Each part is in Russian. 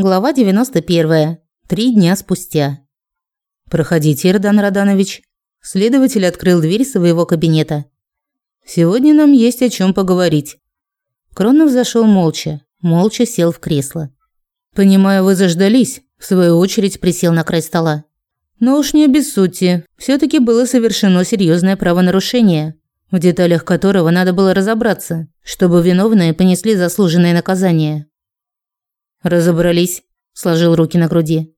Глава 91. Три дня спустя. «Проходите, Ирдан Раданович». Следователь открыл дверь своего кабинета. «Сегодня нам есть о чем поговорить». Кронов зашел молча, молча сел в кресло. «Понимаю, вы заждались», в свою очередь присел на край стола. «Но уж не обессудьте, все таки было совершено серьезное правонарушение, в деталях которого надо было разобраться, чтобы виновные понесли заслуженное наказание». «Разобрались», – сложил руки на груди.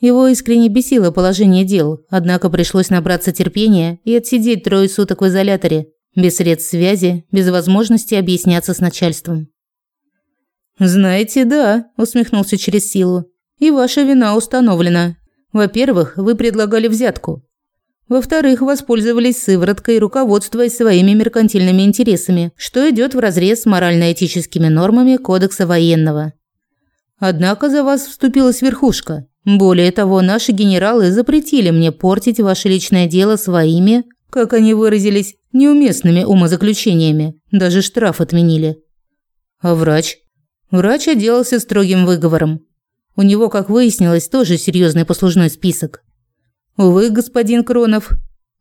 Его искренне бесило положение дел, однако пришлось набраться терпения и отсидеть трое суток в изоляторе, без средств связи, без возможности объясняться с начальством. «Знаете, да», – усмехнулся через силу. «И ваша вина установлена. Во-первых, вы предлагали взятку. Во-вторых, воспользовались сывороткой, руководствуясь своими меркантильными интересами, что идет вразрез с морально-этическими нормами Кодекса военного. Однако за вас вступилась верхушка. Более того, наши генералы запретили мне портить ваше личное дело своими, как они выразились, неуместными умозаключениями. Даже штраф отменили. А врач? Врач отделался строгим выговором. У него, как выяснилось, тоже серьезный послужной список. Увы, господин Кронов,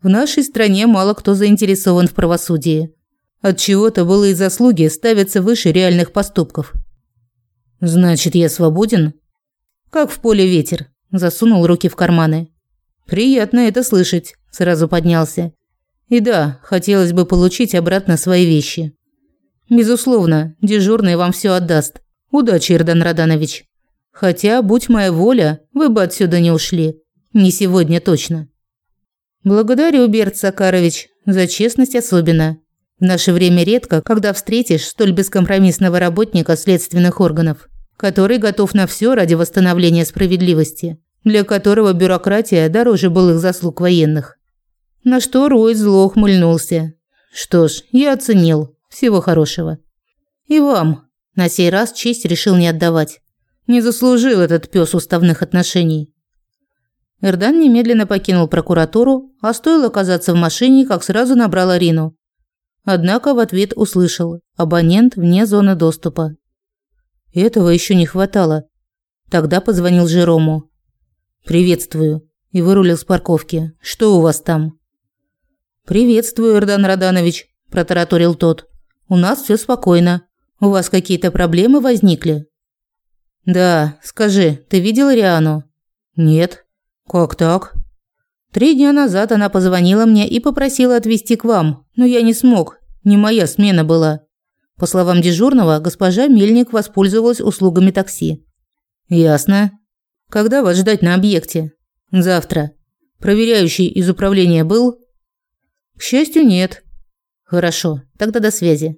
в нашей стране мало кто заинтересован в правосудии. От чего-то былые заслуги ставятся выше реальных поступков. Значит, я свободен? Как в поле ветер. Засунул руки в карманы. Приятно это слышать, сразу поднялся. И да, хотелось бы получить обратно свои вещи. Безусловно, дежурный вам все отдаст. Удачи, Ирдан Раданович. Хотя, будь моя воля, вы бы отсюда не ушли. Не сегодня точно. Благодарю, Берт Сакарович, за честность особенно. В наше время редко, когда встретишь столь бескомпромиссного работника следственных органов который готов на все ради восстановления справедливости, для которого бюрократия дороже былых заслуг военных. На что Рой зло ухмыльнулся. Что ж, я оценил. Всего хорошего. И вам. На сей раз честь решил не отдавать. Не заслужил этот пес уставных отношений. Эрдан немедленно покинул прокуратуру, а стоило оказаться в машине, как сразу набрал Арину. Однако в ответ услышал: абонент вне зоны доступа. Этого еще не хватало. Тогда позвонил Жерому. «Приветствую». И вырулил с парковки. «Что у вас там?» «Приветствую, Эрдан Раданович», – протараторил тот. «У нас все спокойно. У вас какие-то проблемы возникли?» «Да, скажи, ты видел Риану?» «Нет». «Как так?» «Три дня назад она позвонила мне и попросила отвезти к вам, но я не смог. Не моя смена была. По словам дежурного, госпожа Мельник воспользовалась услугами такси. Ясно. Когда вас ждать на объекте? Завтра. Проверяющий из управления был? К счастью, нет. Хорошо, тогда до связи.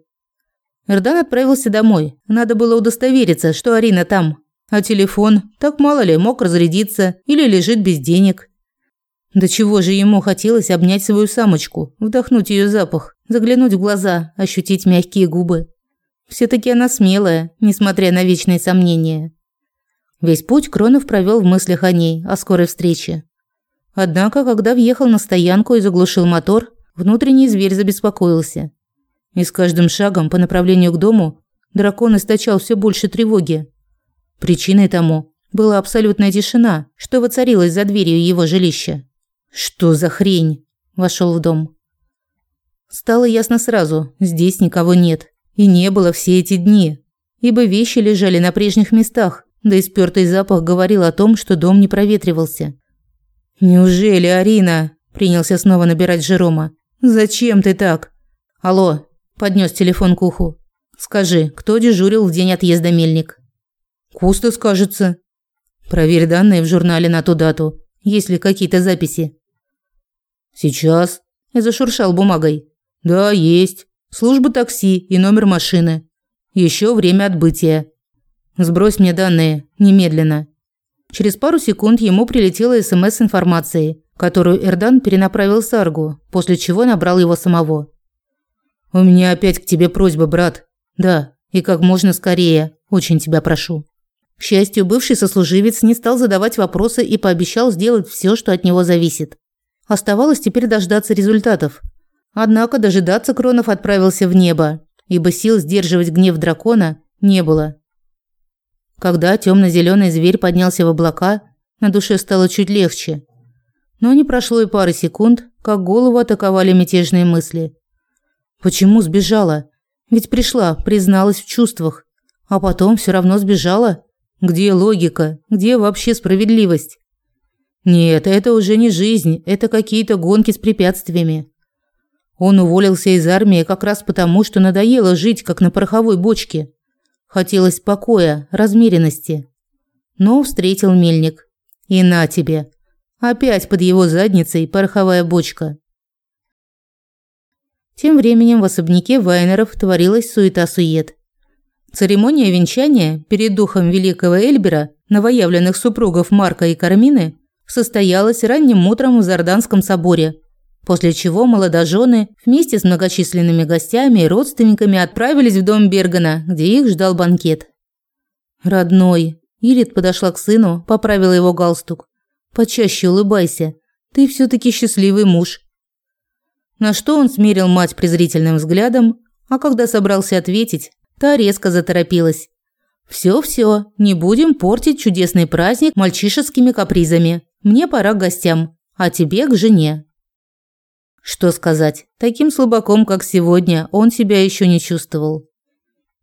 Эрдан отправился домой. Надо было удостовериться, что Арина там. А телефон, так мало ли, мог разрядиться или лежит без денег. До чего же ему хотелось обнять свою самочку, вдохнуть ее запах, заглянуть в глаза, ощутить мягкие губы. все таки она смелая, несмотря на вечные сомнения. Весь путь Кронов провел в мыслях о ней, о скорой встрече. Однако, когда въехал на стоянку и заглушил мотор, внутренний зверь забеспокоился. И с каждым шагом по направлению к дому дракон источал все больше тревоги. Причиной тому была абсолютная тишина, что воцарилась за дверью его жилища. Что за хрень? Вошел в дом. Стало ясно сразу, здесь никого нет. И не было все эти дни, ибо вещи лежали на прежних местах, да и спёртый запах говорил о том, что дом не проветривался. «Неужели, Арина?» – принялся снова набирать Жерома. «Зачем ты так?» «Алло», – поднес телефон к уху. «Скажи, кто дежурил в день отъезда Мельник?» «Кустас, кажется». «Проверь данные в журнале на ту дату. Есть ли какие-то записи?» Сейчас. Я зашуршал бумагой. Да, есть. Служба такси и номер машины. Еще время отбытия. Сбрось мне данные немедленно. Через пару секунд ему прилетела СМС с информацией, которую Эрдан перенаправил Саргу, после чего набрал его самого. У меня опять к тебе просьба, брат. Да, и как можно скорее. Очень тебя прошу. К счастью, бывший сослуживец не стал задавать вопросы и пообещал сделать все, что от него зависит. Оставалось теперь дождаться результатов. Однако дожидаться Кронов отправился в небо, ибо сил сдерживать гнев дракона не было. Когда темно-зеленый зверь поднялся в облака, на душе стало чуть легче. Но не прошло и пары секунд, как голову атаковали мятежные мысли. Почему сбежала? Ведь пришла, призналась в чувствах, а потом все равно сбежала. Где логика? Где вообще справедливость? Нет, это уже не жизнь, это какие-то гонки с препятствиями. Он уволился из армии как раз потому, что надоело жить как на пороховой бочке. Хотелось покоя, размеренности. Но встретил мельник. И на тебе. Опять под его задницей пороховая бочка. Тем временем в особняке Вайнеров творилась суета-сует. Церемония венчания перед духом великого Эльбера, новоявленных супругов Марка и Кармины, состоялась ранним утром в Зарданском соборе, после чего молодожены вместе с многочисленными гостями и родственниками отправились в дом Бергана, где их ждал банкет. «Родной», Ирит подошла к сыну, поправила его галстук. «Почаще улыбайся. Ты все таки счастливый муж». На что он смерил мать презрительным взглядом, а когда собрался ответить, Та резко заторопилась. «Всё-всё, не будем портить чудесный праздник мальчишескими капризами. Мне пора к гостям, а тебе к жене». Что сказать, таким слабаком, как сегодня, он себя ещё не чувствовал.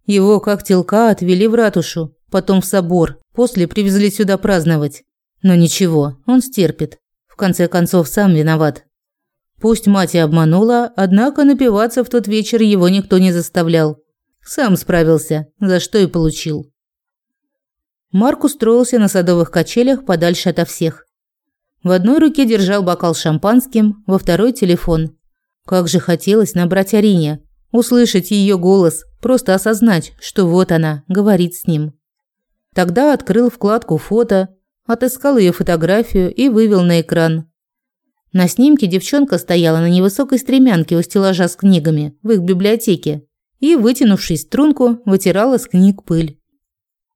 Его, как телка, отвели в ратушу, потом в собор, после привезли сюда праздновать. Но ничего, он стерпит. В конце концов, сам виноват. Пусть мать и обманула, однако напиваться в тот вечер его никто не заставлял. Сам справился, за что и получил. Марк устроился на садовых качелях подальше ото всех. В одной руке держал бокал с шампанским, во второй телефон. Как же хотелось набрать Арине, услышать ее голос, просто осознать, что вот она, говорит с ним. Тогда открыл вкладку фото, отыскал ее фотографию и вывел на экран. На снимке девчонка стояла на невысокой стремянке у стеллажа с книгами в их библиотеке и, вытянувшись струнку, вытирала с книг пыль.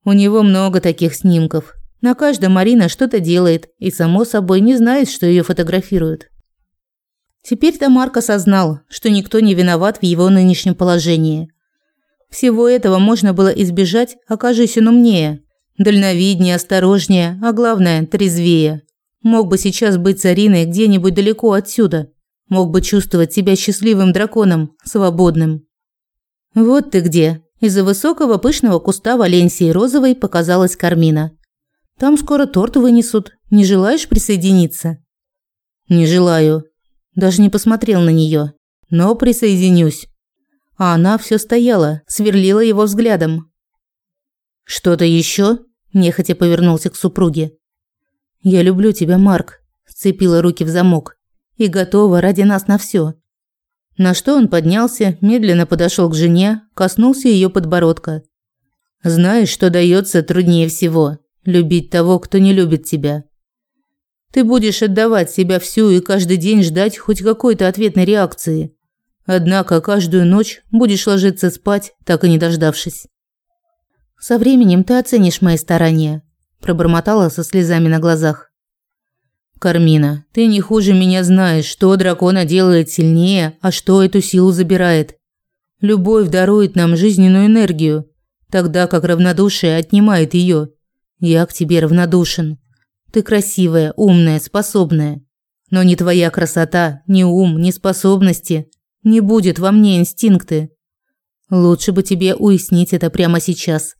У него много таких снимков. На каждом Марина что-то делает и, само собой, не знает, что ее фотографируют. Теперь-то Марк осознал, что никто не виноват в его нынешнем положении. Всего этого можно было избежать, окажись он умнее, дальновиднее, осторожнее, а главное – трезвее. Мог бы сейчас быть цариной где-нибудь далеко отсюда. Мог бы чувствовать себя счастливым драконом, свободным. «Вот ты где!» Из-за высокого пышного куста Валенсии розовой показалась Кармина. «Там скоро торт вынесут. Не желаешь присоединиться?» «Не желаю». Даже не посмотрел на нее. «Но присоединюсь». А она все стояла, сверлила его взглядом. «Что-то еще?» – нехотя повернулся к супруге. «Я люблю тебя, Марк», – сцепила руки в замок. «И готова ради нас на все. На что он поднялся, медленно подошел к жене, коснулся ее подбородка. Знаешь, что дается труднее всего любить того, кто не любит тебя. Ты будешь отдавать себя всю и каждый день ждать хоть какой-то ответной реакции. Однако каждую ночь будешь ложиться спать, так и не дождавшись. Со временем ты оценишь мои старания, пробормотала со слезами на глазах. Кармина, ты не хуже меня знаешь, что дракона делает сильнее, а что эту силу забирает. Любовь дарует нам жизненную энергию, тогда как равнодушие отнимает ее. Я к тебе равнодушен. Ты красивая, умная, способная. Но ни твоя красота, ни ум, ни способности не будет во мне инстинкты. Лучше бы тебе уяснить это прямо сейчас.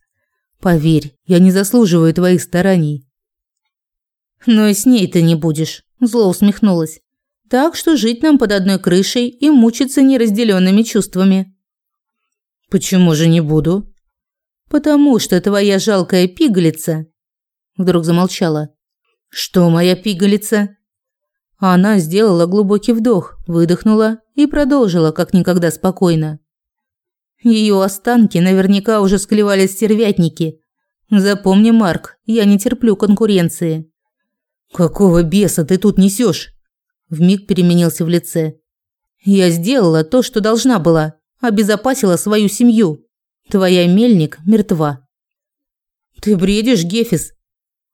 Поверь, я не заслуживаю твоих стараний. Но и с ней ты не будешь, зло усмехнулась. Так что жить нам под одной крышей и мучиться неразделенными чувствами. Почему же не буду? Потому что твоя жалкая пигалица вдруг замолчала. Что моя пигалица? Она сделала глубокий вдох, выдохнула и продолжила как никогда спокойно. Ее останки наверняка уже склевали стервятники. Запомни, Марк, я не терплю конкуренции. Какого беса ты тут несешь? Вмиг переменился в лице. Я сделала то, что должна была, обезопасила свою семью. Твоя мельник мертва. Ты бредишь, Гефис?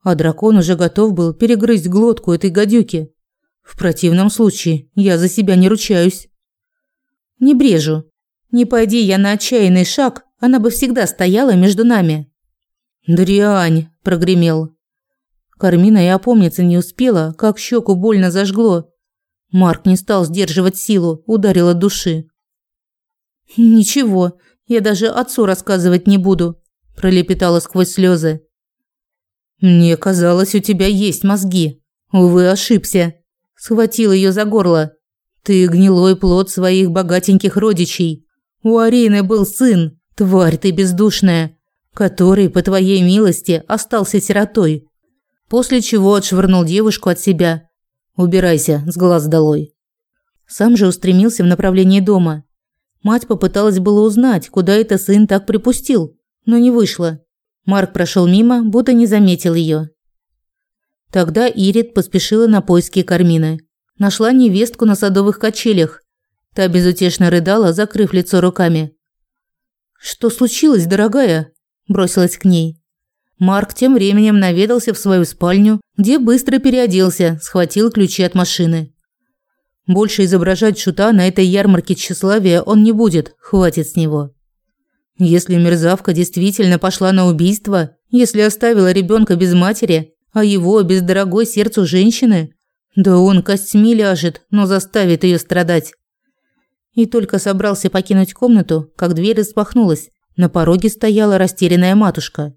А дракон уже готов был перегрызть глотку этой гадюки. В противном случае я за себя не ручаюсь. Не брежу. Не пойди я на отчаянный шаг, она бы всегда стояла между нами. «Дрянь!» – прогремел. Кармина и опомниться не успела, как щеку больно зажгло. Марк не стал сдерживать силу, ударил от души. «Ничего, я даже отцу рассказывать не буду», – пролепетала сквозь слезы. «Мне казалось, у тебя есть мозги. Увы, ошибся». Схватил ее за горло. «Ты гнилой плод своих богатеньких родичей. У Арины был сын, тварь ты бездушная, который, по твоей милости, остался сиротой». После чего отшвырнул девушку от себя. «Убирайся, с глаз долой». Сам же устремился в направлении дома. Мать попыталась было узнать, куда это сын так припустил, но не вышло. Марк прошел мимо, будто не заметил ее. Тогда Ирит поспешила на поиски Кармины. Нашла невестку на садовых качелях. Та безутешно рыдала, закрыв лицо руками. «Что случилось, дорогая?» – бросилась к ней. Марк тем временем наведался в свою спальню, где быстро переоделся, схватил ключи от машины. Больше изображать шута на этой ярмарке тщеславия он не будет, хватит с него. Если мерзавка действительно пошла на убийство, если оставила ребенка без матери, а его без дорогой сердцу женщины, да он костьми ляжет, но заставит ее страдать. И только собрался покинуть комнату, как дверь распахнулась. На пороге стояла растерянная матушка.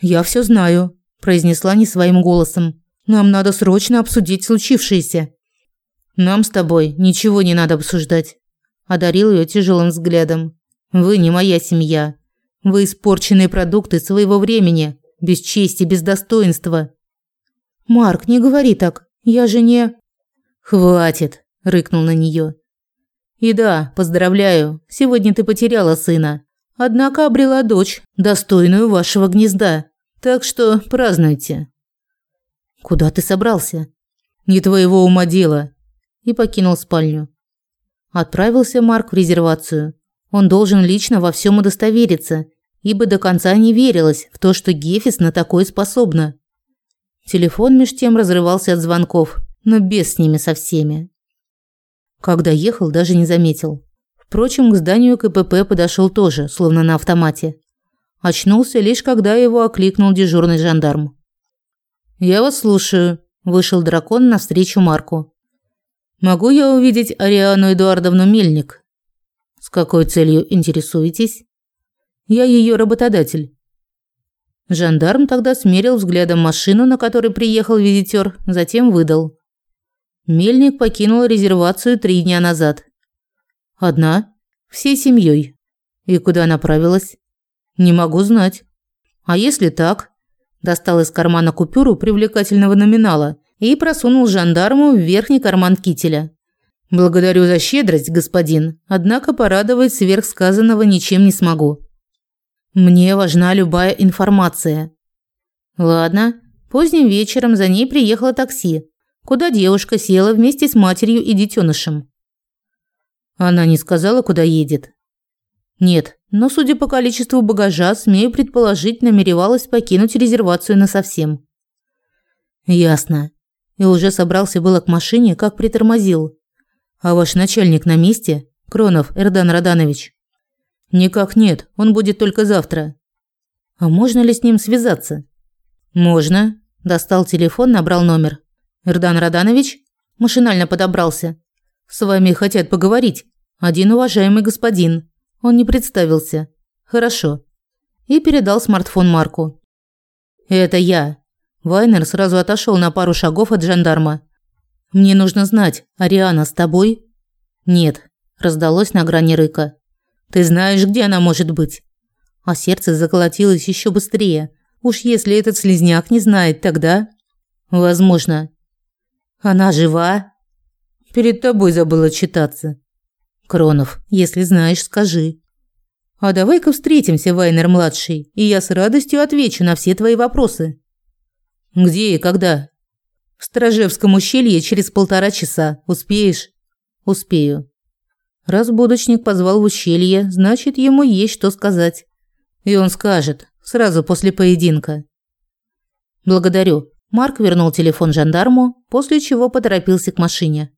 «Я все знаю», – произнесла не своим голосом. «Нам надо срочно обсудить случившееся». «Нам с тобой ничего не надо обсуждать», – одарил ее тяжелым взглядом. Вы не моя семья. Вы испорченные продукты своего времени, без чести, без достоинства. Марк, не говори так. Я же не Хватит, рыкнул на нее. И да, поздравляю. Сегодня ты потеряла сына, однако обрела дочь, достойную вашего гнезда. Так что празднуйте. Куда ты собрался? Не твоего ума дело. И покинул спальню. Отправился Марк в резервацию. Он должен лично во всем удостовериться, ибо до конца не верилось в то, что Гефис на такое способна. Телефон меж тем разрывался от звонков, но без с ними со всеми. Когда ехал, даже не заметил. Впрочем, к зданию КПП подошел тоже, словно на автомате. Очнулся лишь когда его окликнул дежурный жандарм. «Я вас слушаю», – вышел дракон навстречу Марку. «Могу я увидеть Ариану Эдуардовну Мельник?» С какой целью интересуетесь? Я ее работодатель. Жандарм тогда смерил взглядом машину, на которой приехал визитер, затем выдал. Мельник покинула резервацию три дня назад. Одна, всей семьей. И куда направилась? Не могу знать. А если так? Достал из кармана купюру привлекательного номинала и просунул жандарму в верхний карман кителя. Благодарю за щедрость, господин, однако порадовать сверхсказанного ничем не смогу. Мне важна любая информация. Ладно, поздним вечером за ней приехало такси, куда девушка села вместе с матерью и детенышем. Она не сказала, куда едет. Нет, но судя по количеству багажа, смею предположить, намеревалась покинуть резервацию насовсем. Ясно. И уже собрался было к машине, как притормозил. А ваш начальник на месте? Кронов Эрдан Раданович. Никак нет, он будет только завтра. А можно ли с ним связаться? Можно. Достал телефон, набрал номер. Эрдан Раданович машинально подобрался. С вами хотят поговорить. Один уважаемый господин. Он не представился. Хорошо. И передал смартфон Марку. Это я. Вайнер сразу отошел на пару шагов от жандарма. Мне нужно знать, Ариана с тобой? Нет, раздалось на грани рыка. Ты знаешь, где она может быть? А сердце заколотилось еще быстрее. Уж если этот слизняк не знает, тогда возможно. Она жива? Перед тобой забыла читаться. Кронов, если знаешь, скажи. А давай-ка встретимся, Вайнер младший, и я с радостью отвечу на все твои вопросы. Где и когда? В Стражевском ущелье через полтора часа. Успеешь? Успею. Раз будочник позвал в ущелье, значит, ему есть что сказать. И он скажет, сразу после поединка. Благодарю. Марк вернул телефон жандарму, после чего поторопился к машине.